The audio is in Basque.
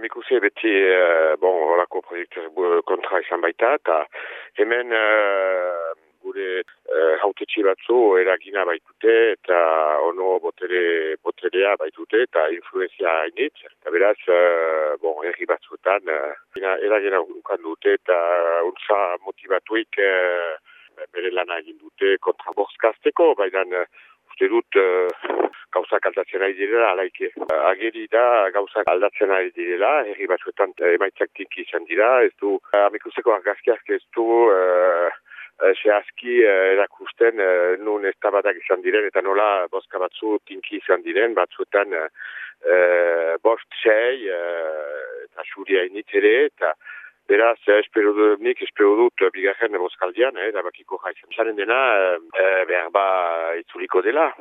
amikuse beti, uh, bon, horako proiektu kontra izan baita, eta hemen uh, gure uh, haute batzu eragina baitute, eta ono botere, boterea baitute, eta influenzia hainit. Eta beraz, uh, bon, erri batzuetan, uh, eragina ukan dute, eta untsa motivatuik uh, bere lana egin dute kontra borzkazteko, baina uste dut uh, gauzak aldatzen ari direla, alaike. Ageri da gauzak aldatzen ari direla, herri batzuetan uh, emaitzak tinki izan dira, ez du, uh, amikuseko argazkiak ez du, uh, Zehazki erakusten uh, nun ez izan diren eta nola boska batzu tinki izan diren batzuetan uh, bost zei uh, eta suria ere eta Beraz, espero dut, nik espero dut bigarren boskaldian, eh, da bakiko jaizen. Zaren dena, eh, behar ba itzuliko dela.